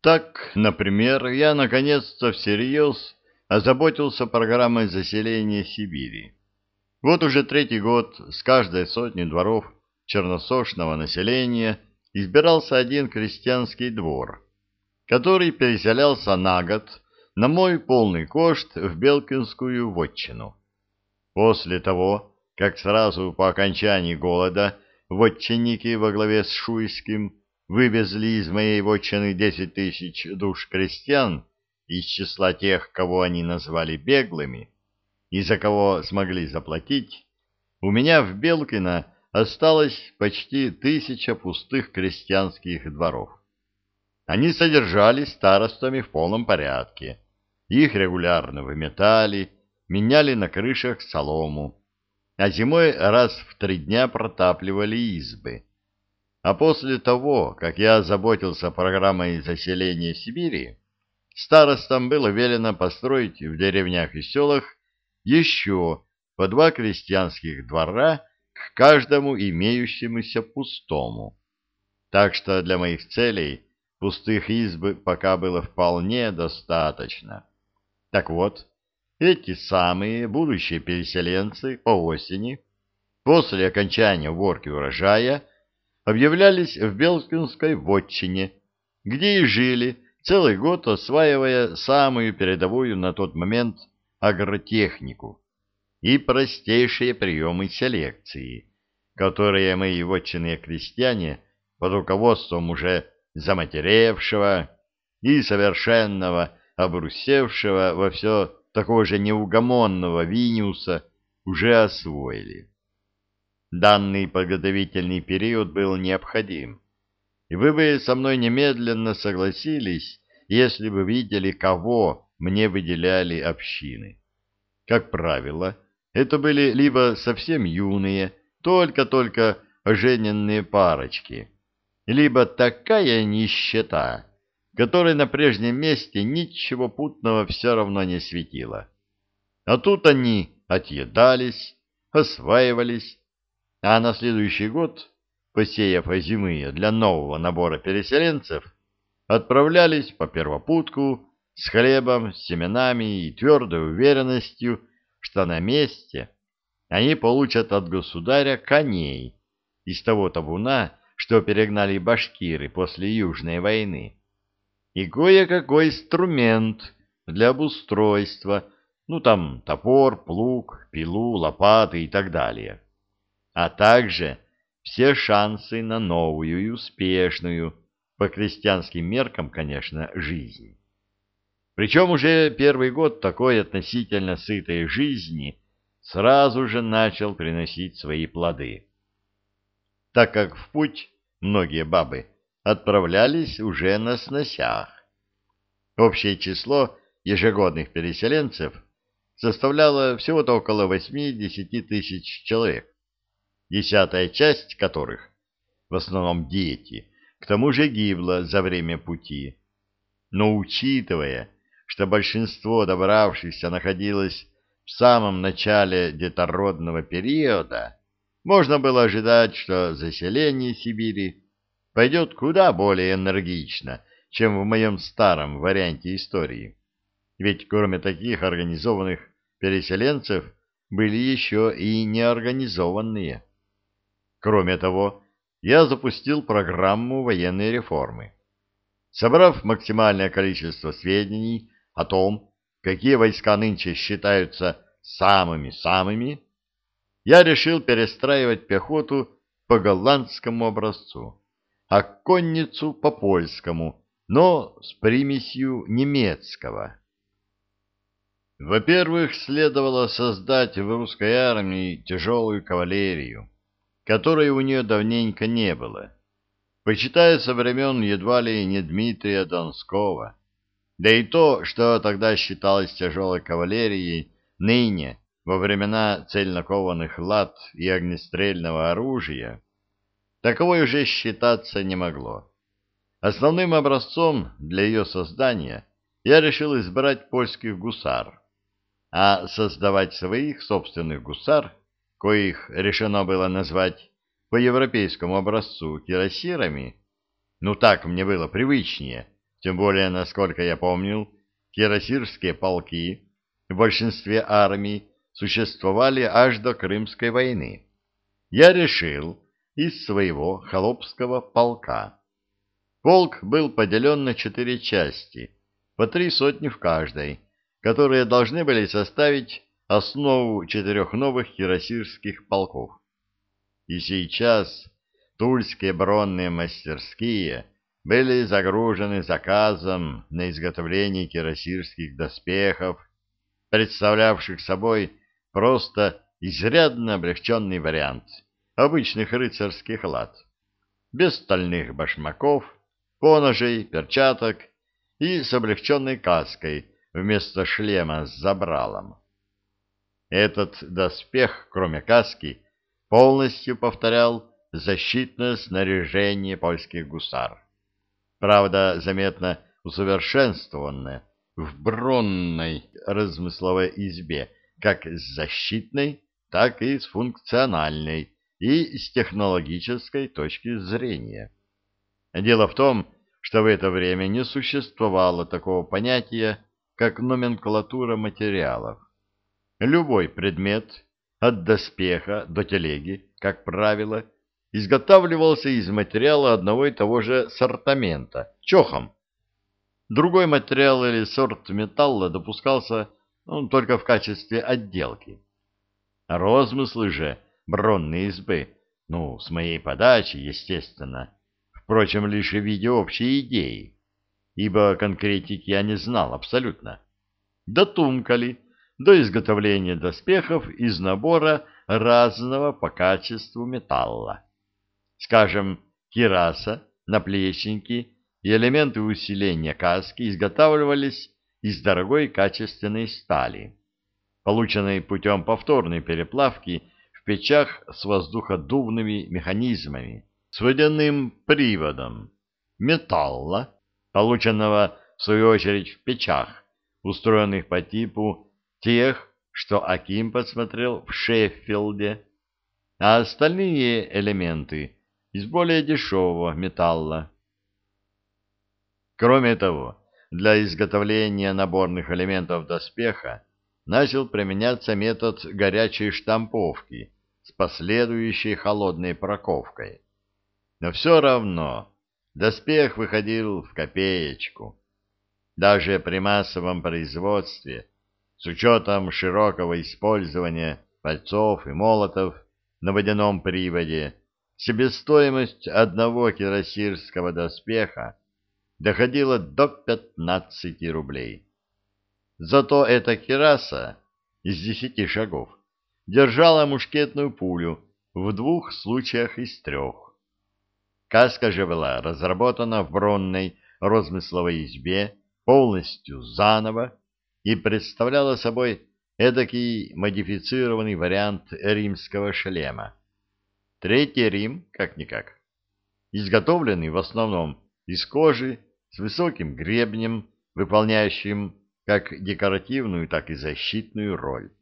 Так, например, я наконец-то всерьез озаботился программой заселения Сибири. Вот уже третий год с каждой сотни дворов черносошного населения избирался один крестьянский двор, который переселялся на год на мой полный кошт в Белкинскую вотчину. После того, как сразу по окончании голода вотчинники во главе с Шуйским вывезли из моей вотчины десять тысяч душ крестьян из числа тех, кого они назвали беглыми, и за кого смогли заплатить, у меня в Белкино осталось почти тысяча пустых крестьянских дворов. Они содержались старостами в полном порядке. Их регулярно выметали, меняли на крышах солому, а зимой раз в три дня протапливали избы. А после того, как я заботился программой заселения Сибири, старостам было велено построить в деревнях и селах еще по два крестьянских двора к каждому имеющемуся пустому. Так что для моих целей пустых изб пока было вполне достаточно. Так вот, эти самые будущие переселенцы по осени, после окончания уборки урожая, объявлялись в Белкинской вотчине, где и жили целый год, осваивая самую передовую на тот момент агротехнику и простейшие приемы селекции, которые мои вотчинные крестьяне под руководством уже заматеревшего и совершенного обрусевшего во все такого же неугомонного Виниуса уже освоили. Данный подготовительный период был необходим, и вы бы со мной немедленно согласились, если бы видели, кого мне выделяли общины. Как правило, это были либо совсем юные, только-только ожененные парочки, либо такая нищета, которой на прежнем месте ничего путного все равно не светило. А тут они отъедались, осваивались, а на следующий год, посеяв озимые для нового набора переселенцев, отправлялись по первопутку с хлебом, семенами и твердой уверенностью, что на месте они получат от государя коней из того табуна, что перегнали башкиры после Южной войны, и кое-какой инструмент для обустройства, ну там топор, плуг, пилу, лопаты и так далее а также все шансы на новую и успешную, по крестьянским меркам, конечно, жизнь. Причем уже первый год такой относительно сытой жизни сразу же начал приносить свои плоды. Так как в путь многие бабы отправлялись уже на сносях. Общее число ежегодных переселенцев составляло всего-то около 8-10 тысяч человек десятая часть которых, в основном дети, к тому же гибла за время пути. Но учитывая, что большинство добравшихся находилось в самом начале детородного периода, можно было ожидать, что заселение Сибири пойдет куда более энергично, чем в моем старом варианте истории. Ведь кроме таких организованных переселенцев были еще и неорганизованные. Кроме того, я запустил программу военной реформы. Собрав максимальное количество сведений о том, какие войска нынче считаются самыми-самыми, я решил перестраивать пехоту по голландскому образцу, а конницу по польскому, но с примесью немецкого. Во-первых, следовало создать в русской армии тяжелую кавалерию, которой у нее давненько не было, почитая со времен едва ли не Дмитрия Донского. Да и то, что тогда считалось тяжелой кавалерией, ныне, во времена цельнокованных лад и огнестрельного оружия, таковой уже считаться не могло. Основным образцом для ее создания я решил избрать польских гусар, а создавать своих собственных гусар коих решено было назвать по европейскому образцу кирасирами, ну так мне было привычнее, Тем более, насколько я помнил, кирасирские полки в большинстве армий существовали аж до Крымской войны. Я решил из своего холопского полка. Полк был поделен на четыре части, по три сотни в каждой, которые должны были составить основу четырех новых кирасирских полков. И сейчас тульские бронные мастерские были загружены заказом на изготовление кирасирских доспехов, представлявших собой просто изрядно облегченный вариант обычных рыцарских лад, без стальных башмаков, поножей, перчаток и с облегченной каской вместо шлема с забралом. Этот доспех, кроме каски, полностью повторял защитное снаряжение польских гусар. Правда, заметно усовершенствованное в бронной размысловой избе, как с защитной, так и с функциональной и с технологической точки зрения. Дело в том, что в это время не существовало такого понятия, как номенклатура материалов. Любой предмет, от доспеха до телеги, как правило, изготавливался из материала одного и того же сортамента, чохом. Другой материал или сорт металла допускался ну, только в качестве отделки. Розмыслы же бронные избы, ну, с моей подачи, естественно, впрочем, лишь в виде общей идеи, ибо конкретики я не знал абсолютно. Дотумкали до изготовления доспехов из набора разного по качеству металла. Скажем, кираса, наплечники и элементы усиления каски изготавливались из дорогой качественной стали, полученной путем повторной переплавки в печах с воздуходувными механизмами, с водяным приводом, металла, полученного в свою очередь в печах, устроенных по типу тех, что Аким подсмотрел в Шеффилде, а остальные элементы из более дешевого металла. Кроме того, для изготовления наборных элементов доспеха начал применяться метод горячей штамповки с последующей холодной проковкой. Но все равно доспех выходил в копеечку. Даже при массовом производстве, с учетом широкого использования пальцов и молотов на водяном приводе, себестоимость одного кирасирского доспеха доходила до 15 рублей. Зато эта кираса из десяти шагов держала мушкетную пулю в двух случаях из трех. Каска же была разработана в бронной розмысловой избе полностью заново и представляла собой эдакий модифицированный вариант римского шлема. Третий Рим, как-никак, изготовленный в основном из кожи с высоким гребнем, выполняющим как декоративную, так и защитную роль.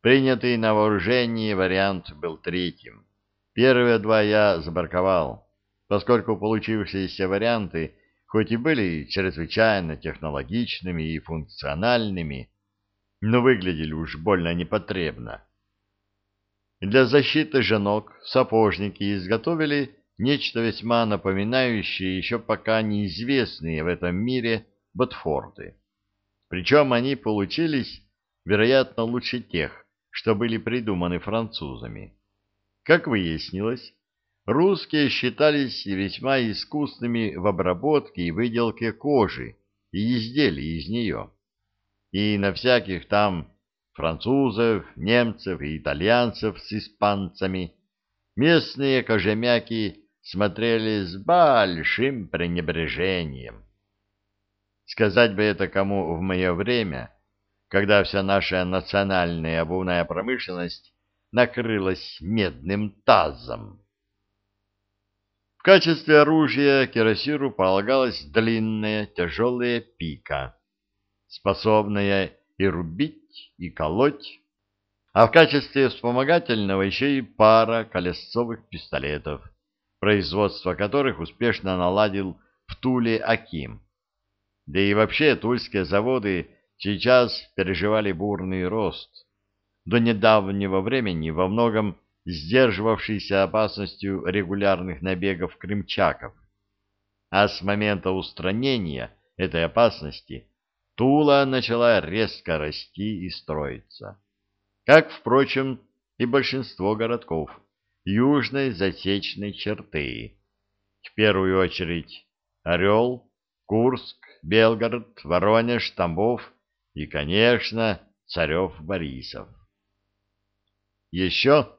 Принятый на вооружение вариант был третьим. Первые два я забарковал, поскольку получившиеся варианты, хоть и были чрезвычайно технологичными и функциональными, но выглядели уж больно непотребно. Для защиты же ног сапожники изготовили нечто весьма напоминающее еще пока неизвестные в этом мире ботфорты. Причем они получились, вероятно, лучше тех, что были придуманы французами. Как выяснилось, русские считались весьма искусными в обработке и выделке кожи и изделий из нее. И на всяких там французов, немцев и итальянцев с испанцами местные кожемяки смотрели с большим пренебрежением. Сказать бы это кому в мое время, когда вся наша национальная обувная промышленность накрылась медным тазом. Качестве оружия кирасиру полагалась длинная тяжелая пика, способная и рубить, и колоть, а в качестве вспомогательного еще и пара колесцовых пистолетов, производство которых успешно наладил в Туле Аким. Да и вообще тульские заводы сейчас переживали бурный рост, до недавнего времени во многом сдерживавшийся опасностью регулярных набегов крымчаков. А с момента устранения этой опасности Тула начала резко расти и строиться. Как, впрочем, и большинство городков южной засечной черты. В первую очередь Орел, Курск, Белгород, Воронеж, Тамбов и, конечно, Царев-Борисов. Еще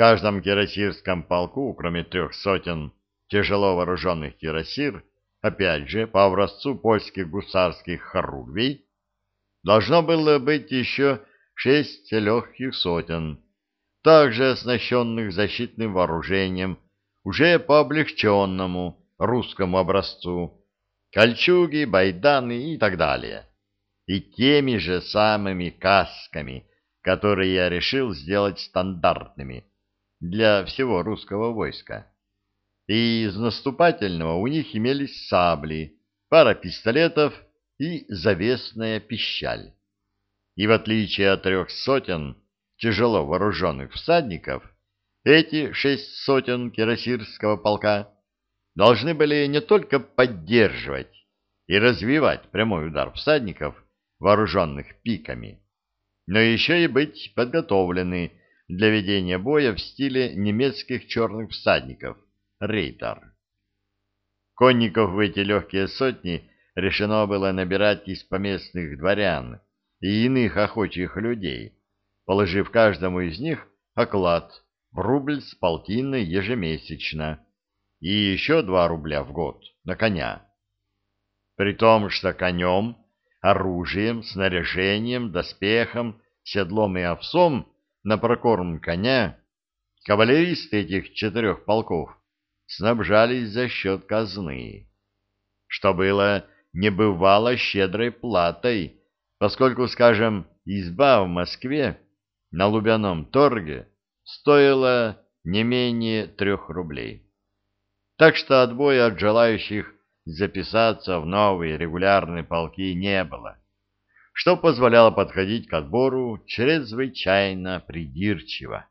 каждом кирасирском полку, кроме трех сотен тяжело вооруженных кирасир, опять же, по образцу польских гусарских хоругвей, должно было быть еще шесть легких сотен, также оснащенных защитным вооружением, уже по облегченному русскому образцу, кольчуги, байданы и так далее, и теми же самыми касками, которые я решил сделать стандартными для всего русского войска. И из наступательного у них имелись сабли, пара пистолетов и завесная пищаль. И в отличие от трех сотен тяжело вооруженных всадников, эти шесть сотен кирасирского полка должны были не только поддерживать и развивать прямой удар всадников, вооруженных пиками, но еще и быть подготовлены для ведения боя в стиле немецких черных всадников, рейтер. Конников в эти легкие сотни решено было набирать из поместных дворян и иных охочих людей, положив каждому из них оклад в рубль с полтиной ежемесячно и еще два рубля в год на коня. При том, что конем, оружием, снаряжением, доспехом, седлом и овсом на прокорм коня кавалеристы этих четырех полков снабжались за счет казны, что было небывало щедрой платой, поскольку, скажем, изба в Москве на Лубяном торге стоила не менее трех рублей. Так что отбоя от желающих записаться в новые регулярные полки не было, что позволяло подходить к отбору чрезвычайно придирчиво.